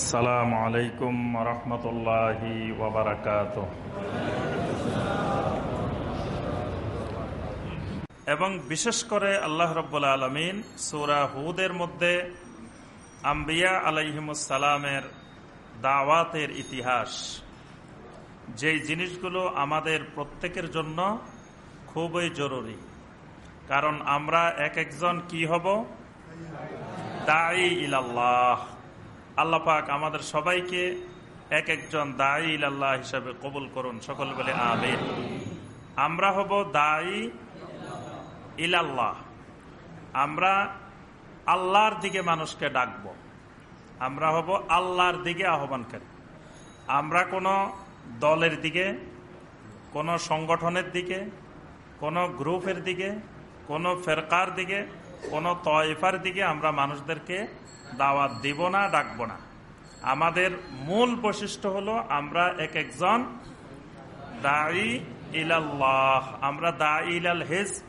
আসসালামু আলাইকুম রহমতুল্লাহি ওবরাকাত এবং বিশেষ করে আল্লাহ রব্বুল আলমিন সুরা হুদের মধ্যে আম্বিয়া আলাইহিমুসালামের দাওয়াতের ইতিহাস, যেই জিনিসগুলো আমাদের প্রত্যেকের জন্য খুবই জরুরি। কারণ আমরা এক একজন কি হব? দায়ী ইলাল্লাহ। আল্লাহ পাক আমাদের সবাইকে এক একজন দায়ী ইলাল্লাহ হিসাবে কবুল করুন। সকল বলে আমিন। আমরা হব দায়ী ইলাল্লাহ। আমরা আল্লাহর দিকে মানুষকে ডাকব। আমরা হব আল্লাহর দিকে আহ্বানকারী। আমরা কোনো দলের দিকে, কোনো সংগঠনের দিকে, কোনো গ্রুপের দিকে, কোনো ফেরকার দিকে, কোনো তয়ফার দিকে আমরা মানুষদেরকে দাওয়াত দিব না, ডাকবো না। আমাদের মূল বৈশিষ্ট্য হলো আমরা এক একজন দায়ী ইলাল্লাহ। আমরা দা ইলাল হেজ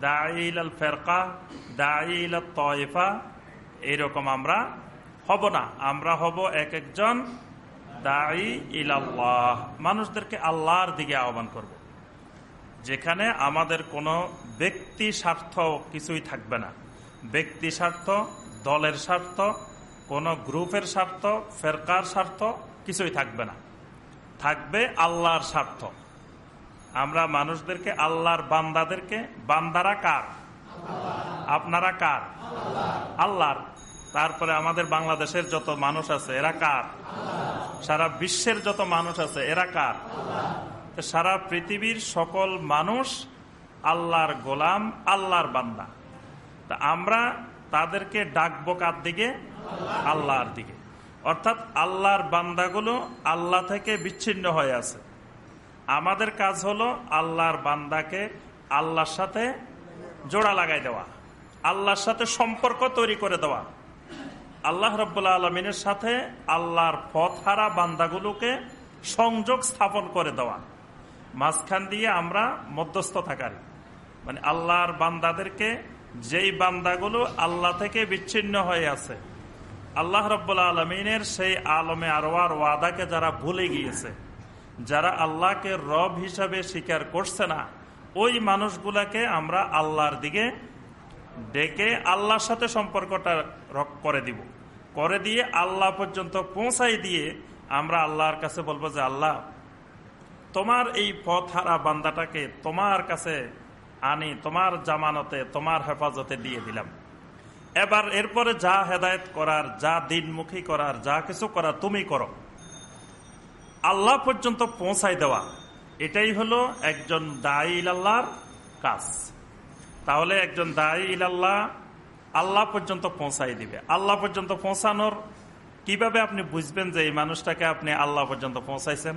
দায়ী ইলাল ফেরকা দায়ী ইলাল তয়ফা এইরকম আমরা হব না। আমরা হব এক একজন দায়ী ইলাল্লাহ। মানুষদেরকে আল্লাহর দিকে আহ্বান করব। যেখানে আমাদের কোনো ব্যক্তি স্বার্থ কিছুই থাকবে না। ব্যক্তি স্বার্থ দলের স্বার্থ, কোনো গ্রুপের স্বার্থ, ফেরকার স্বার্থ, কিছুই থাকবে না। থাকবে আল্লাহর স্বার্থ। আমরা মানুষদেরকে আল্লাহর বান্দাদেরকে, বান্দারা কার? আপনারা কার? আল্লাহর। তারপরে আমাদের বাংলাদেশের যত মানুষ আছে, এরা কার? সারা বিশ্বের যত মানুষ আছে, এরা কার? সারা পৃথিবীর সকল মানুষ আল্লাহর গোলাম, আল্লাহর বান্দা। তা আমরা তাদেরকে ডাকবো কার দিকে? আল্লাহর দিকে। অর্থাৎ আল্লাহর বান্দাগুলো আল্লাহ থেকে বিচ্ছিন্ন হয়ে আছে। আমাদের কাজ হলো আল্লাহর বান্দাকে আল্লাহর সাথে জোড়া লাগাই দেওয়া, আল্লাহর সাথে সম্পর্ক তৈরি করে দেওয়া। আল্লাহ রব্বুল্লা আলমিনের সাথে আল্লাহর পথ হারা বান্দাগুলোকে সংযোগ স্থাপন করে দেওয়া। মাঝখান দিয়ে আমরা মধ্যস্থ থাকার। মানে আল্লাহর বান্দাদেরকে যেই বান্দাগুলো আল্লাহ থেকে বিচ্ছিন্ন হয়ে আছে, আল্লাহ রব্বুল্লা আলমিনের সেই আলমে আরোয়ার ওয়াদাকে যারা ভুলে গিয়েছে, যারা আল্লাহকে রব হিসাবে স্বীকার করছে না, ওই মানুষগুলাকে আমরা আল্লাহর দিকে ডেকে আল্লাহর সাথে সম্পর্কটা করে দিব। করে দিয়ে আল্লাহ পর্যন্ত পৌঁছাই দিয়ে আমরা আল্লাহর কাছে বলব যে, আল্লাহ, তোমার এই পথ হারা বান্দাটাকে তোমার কাছে আনি তোমার জামানতে, তোমার হেফাজতে দিয়ে দিলাম। এবার এরপরে যা হেদায়ত করার, যা দিনমুখী করার, যা কিছু করার তুমি করো। আল্লাহ পর্যন্ত পৌঁছাই দেওয়া। এটাই হলো একজন দায়ী আল্লাহর কাজ। তাহলে একজন দায়ী ইলাল্লাহ আল্লাহ পর্যন্ত পৌঁছাই দিবে। আল্লাহ পর্যন্ত পৌঁছানোর কীভাবে আপনি বুঝবেন যে এই মানুষটাকে আপনি আল্লাহ পর্যন্ত পৌঁছাইছেন?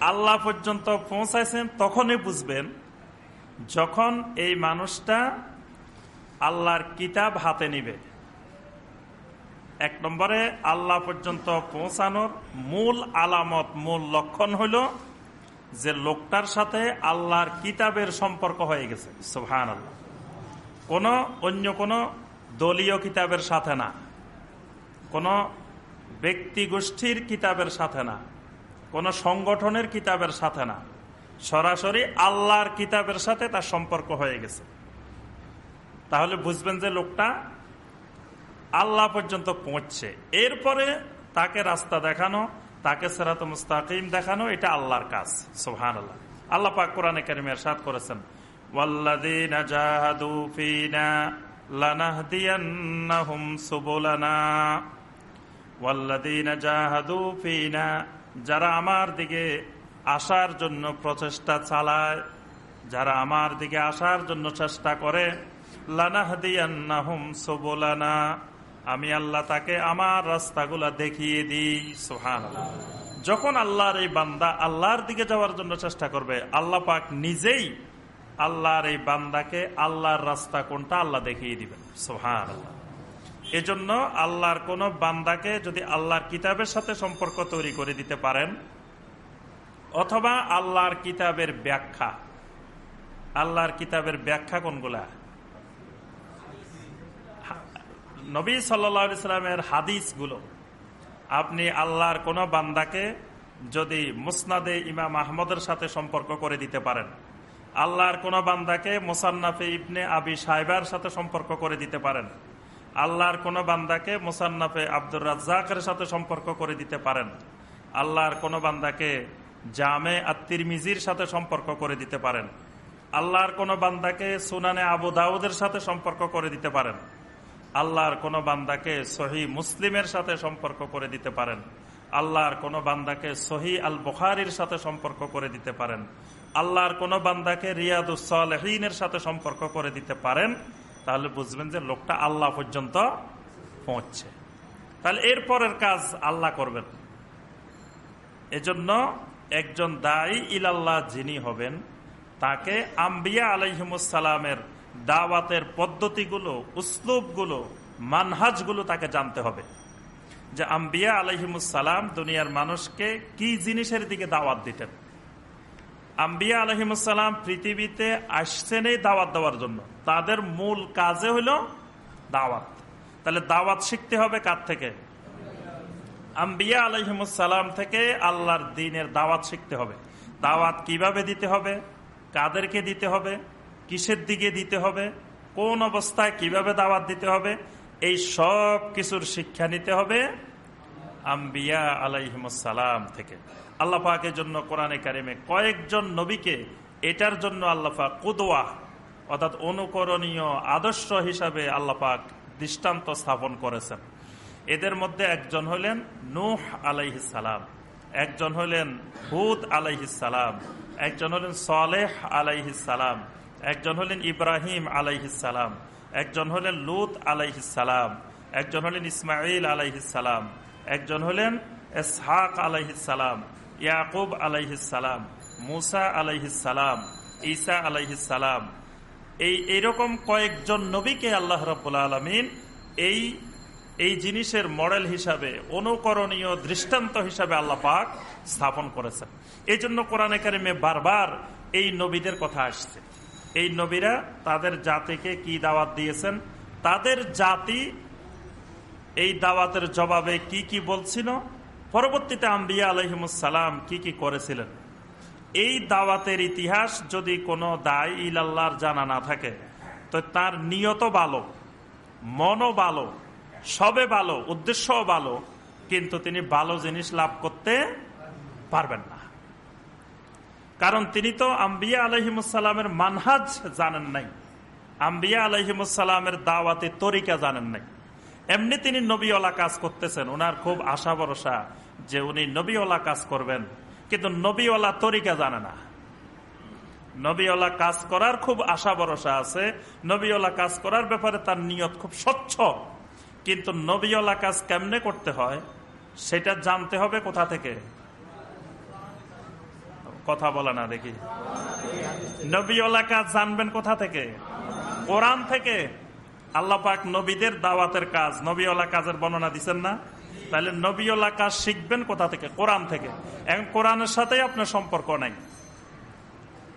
আল্লাহ পর্যন্ত পৌঁছাইছেন তখনই বুঝবেন যখন এই মানুষটা আল্লাহর কিতাব হাতে নিবে, এক নম্বরে আল্লাহ পর্যন্ত পৌঁছানোর মূল আলামত, মূল লক্ষণ হইল যে লোকটার সাথে আল্লাহর কিতাবের সম্পর্ক হয়ে গেছে। সোহান আল্লাহ কোন অন্য কোন দলীয় কিতাবের সাথে না। কোন ব্যক্তি গোষ্ঠীর কিতাবের সাথে না। কোন সংগঠনের কিতাবের সাথে না। সরাসরি আল্লাহর কিতাবের সাথে তার সম্পর্ক হয়ে গেছে। তাহলে বুঝবেন যে লোকটা আল্লাহ পর্যন্ত পৌঁছছে। এরপরে তাকে রাস্তা দেখানো, তাকে সেরাত মুস্তাকিম দেখানো, এটা আল্লাহর কাজ। সোহান আল্লাহ আল্লাহ পাক কোরআনে কারিমে এরশাদ করেছেন যারা আমার দিকে আসার জন্য প্রচেষ্টা চালায়। যারা আমার দিকে আসার জন্য চেষ্টা করে আমি আল্লাহ তাকে আমার রাস্তাগুলা দেখিয়ে দিই। সোহান যখন আল্লাহর এই বান্দা আল্লাহর দিকে যাওয়ার জন্য চেষ্টা করবে, আল্লাহ পাক নিজেই আল্লাহর এই বান্দাকে আল্লাহর রাস্তা কোনটা আল্লাহ দেখিয়ে দিবেন। সোহান এজন্য আল্লাহর কোন বান্দাকে যদি আল্লাহর কিতাবের সাথে সম্পর্ক তৈরি করে দিতে পারেন অথবা আল্লাহর কিতাবের ব্যাখ্যা। আল্লাহর কিতাবের ব্যাখ্যা কোনগুলা? নবী সাল্লা ইসলামের হাদিসগুলো। আপনি আল্লাহর কোনো বান্দাকে যদি মুসনাদে ইমাম আহমদের সাথে সম্পর্ক করে দিতে পারেন, আল্লাহর কোনো বান্দাকে মোসান্নাফে ইবনে আবি সাহেবার সাথে সম্পর্ক করে দিতে পারেন, আল্লাহর কোনো বান্দাকে মোসান্নাফে আব্দুর রাজ্জাকের সাথে সম্পর্ক করে দিতে পারেন, আল্লাহর কোনো বান্দাকে জামে আত্মির সাথে সম্পর্ক করে দিতে পারেন। আল্লাহর কোনো বান্দাকে সুনানে আবু দাউদের সাথে সম্পর্ক করে দিতে পারেন। আল্লাহর কোনো বান্দাকে সহি মুসলিমের সাথে সম্পর্ক করে দিতে পারেন। আল্লাহর কোনো বান্দাকে সহি আল বুখারির সাথে সম্পর্ক করে দিতে পারেন। আল্লাহর কোনো বান্দাকে রিয়াদুসলেহিনের সাথে সম্পর্ক করে দিতে পারেন। তাহলে বুঝবেন যে লোকটা আল্লাহ পর্যন্ত পৌঁছছে তাহলে এরপরের কাজ আল্লাহ করবেন। এজন্য একজন দায়ী ইলাল্লাহ যিনি হবেন, তাকে আম্বিয়া আলাইহিমুসালামের দাওয়াতের পদ্ধতিগুলো, উসলুবগুলো, মানহাজগুলো তাকে জানতে হবে। যে আম্বিয়া আলহিমুসালাম দুনিয়ার মানুষকে কি জিনিসের দিকে দাওয়াত দিতেন? আম্বিয়া আলহিমুসালাম পৃথিবীতে আসছেন এই দাওয়াত দেওয়ার জন্য। তাদের মূল কাজে হইল দাওয়াত। তাহলে দাওয়াত শিখতে হবে কার থেকে? আম্বিয়া আলহিমুসালাম থেকে আল্লাহর দিনের দাওয়াত শিখতে হবে। দাওয়াত কীভাবে দিতে হবে? কাদেরকে দিতে হবে? কিসের দিকে দিতে হবে? কোন অবস্থায় কীভাবে দাওয়াত দিতে হবে? এই সব কিছুর শিক্ষা নিতে হবে আম্বিয়া আলাইহিমসালাম থেকে। আল্লাহ পাকের জন্য কোরআনে কারিমে কয়েকজন নবীকে এটার জন্য আল্লাপাক কুদোয়া অর্থাৎ অনুকরণীয় আদর্শ হিসাবে আল্লাপাক দৃষ্টান্ত স্থাপন করেছেন। এদের মধ্যে একজন হলেন নুহ আলাইহিসালাম একজন হলেন হুদ আলাইহিসালাম একজন হলেন সালেহ আলাইহিসালাম একজন হলেন ইব্রাহিম আলাইহিসালাম একজন হলেন লুত আলাইহিসালাম একজন হলেন ইসমাইল আলাইহিসালাম একজন হলেন এসহাক আলাইহিসালাম ইয়াকুব আলাইহিসালাম মুসা আলাইহিসালাম ঈসা আলাইহিসালাম এই, এরকম কয়েকজন নবীকে আল্লাহ রব্বুল আলমিন এই এই জিনিসের মডেল হিসাবে, অনুকরণীয় দৃষ্টান্ত হিসাবে আল্লাহ পাক স্থাপন করেছেন। এই জন্য কোরআনে কারিমে বারবার এই নবীদের কথা আসছে। এই নবীরা তাদের জাতিকে কি দাওয়াত দিয়েছেন? তাদের জাতি এই দাওয়াতের জবাবে কি কি বলছিল? পরবর্তীতে আম্বিয়া আলহিমসালাম কি কি করেছিলেন? এই দাওয়াতের ইতিহাস যদি কোনো দায় ইলাল্লাহর জানা না থাকে, তো তার নিয়ত ভালো, মনও ভালো সবে ভালো, উদ্দেশ্যও ভালো, কিন্তু তিনি ভালো জিনিস লাভ করতে পারবেন না। কারণ তিনি তো আম্বিয়া আলহিমসাল্লামের মানহাজ জানেন নাই। আম্বিয়া আলহিমসাল্লামের দাওয়াতে তরিকা জানেন নাই। এমনি তিনি নবীওয়ালা কাজ করতেছেন ওনার খুব আশা ভরসা যে উনি নবীওয়ালা কাজ করবেন, কিন্তু নবীওয়ালা তরিকা জানে না। নবীওয়ালা কাজ করার খুব আশা ভরসা আছে, নবীওয়ালা কাজ করার ব্যাপারে তার নিয়ত খুব স্বচ্ছ। কিন্তু নবীওয়ালা কাজ কেমনে করতে হয়, সেটা জানতে হবে কোথা থেকে? কথা বলে না দেখি। নবীওয়ালা কাজ জানবেন কোথা থেকে? কোরআন থেকে। আল্লাহ পাক নবীদের দাওয়াতের কাজ নবীওয়ালা কাজের বর্ণনা দিচ্ছেন না? তাহলে নবীওয়ালা কাজ শিখবেন কোথা থেকে? কোরআন থেকে। এখন কোরআনের সাথেই আপনার সম্পর্ক নাই।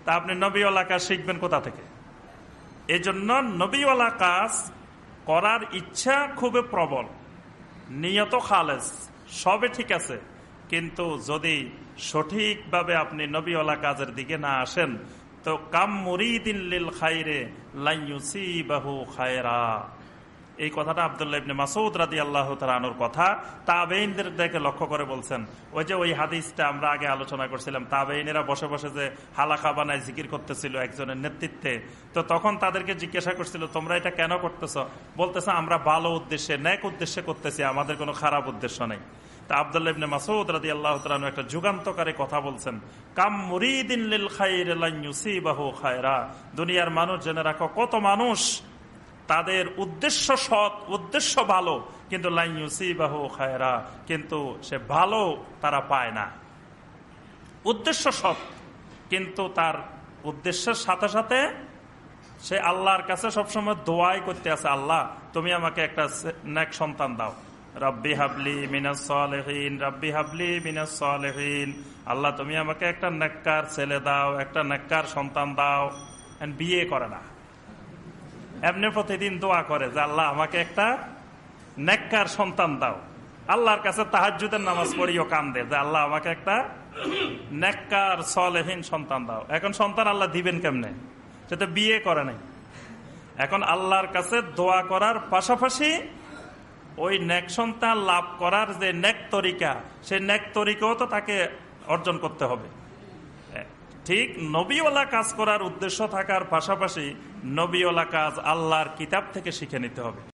তা আপনি নবীওয়ালা কাজ শিখবেন কোথা থেকে? এজন্য নবীওয়ালা কাজ করার ইচ্ছা খুবই প্রবল। নিয়ত খালেজ সবে ঠিক আছে। কিন্তু যদি সঠিকভাবে আপনি নবীওয়ালা কাজের দিকে না আসেন, তো কাম মুরিদিন খাইরে লাইসি বাহু খায়রা। এই কথাটা আবদুল্লাহ ইবনে মাসুদ রাদি আল্লাহ তালানোর কথা। তাবেইনদের দেখে লক্ষ্য করে বলছেন, ওই যে ওই হাদিসটা আমরা আগে আলোচনা করছিলাম তাবেইনেরা বসে বসে যে হালাকা বানায় জিকির করতেছিল একজনের নেতৃত্বে, তো তখন তাদেরকে জিজ্ঞাসা করছিল, তোমরা এটা কেন করতেছ? বলতেছে, আমরা ভালো উদ্দেশ্যে ন্যাক উদ্দেশ্যে করতেছি, আমাদের কোনো খারাপ উদ্দেশ্য নেই। মাসুদ আল্লাহ একটা যুগান্তকারী কথা বলছেন, কাম মুরিদিন দুনিয়ার মানুষ জেনে রাখো, কত মানুষ তাদের উদ্দেশ্য সৎ, উদ্দেশ্য ভালো, কিন্তু লাইসিবাহু খায়রা, কিন্তু সে ভালো তারা পায় না। উদ্দেশ্য সৎ, কিন্তু তার উদ্দেশ্যের সাথে সাথে সে আল্লাহর কাছে সবসময় দোয়াই করতে আছে, আল্লাহ, তুমি আমাকে একটা নেক সন্তান দাও। রব্বি হাবলি মিনাসহীন রব্বি হাবলি মিনাসহীন আল্লাহ, তুমি আমাকে একটা নেককার ছেলে দাও, একটা নেককার সন্তান দাও। বিয়ে করে না। এমনি প্রতিদিন দোয়া করে যে আল্লাহ, আমাকে একটা নেককার সন্তান দাও। আল্লাহর কাছে তাহাজুদের নামাজ পড়িও কান্দে যে আল্লাহ, আমাকে একটা নেককার, সলেহীন সন্তান দাও। এখন সন্তান আল্লাহ দিবেন কেমনে? সে তো বিয়ে করে নাই। এখন আল্লাহর কাছে দোয়া করার পাশাপাশি ওই নেক সন্তান লাভ করার যে নেক তরিকা সেই নেক তরিকাও তো তাকে অর্জন করতে হবে। ঠিক নবীওয়ালা কাজ করার উদ্দেশ্য থাকার পাশাপাশি নবীওয়ালা কাজ আল্লাহর কিতাব থেকে শিখে নিতে হবে।